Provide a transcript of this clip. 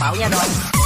bảo nha rồi.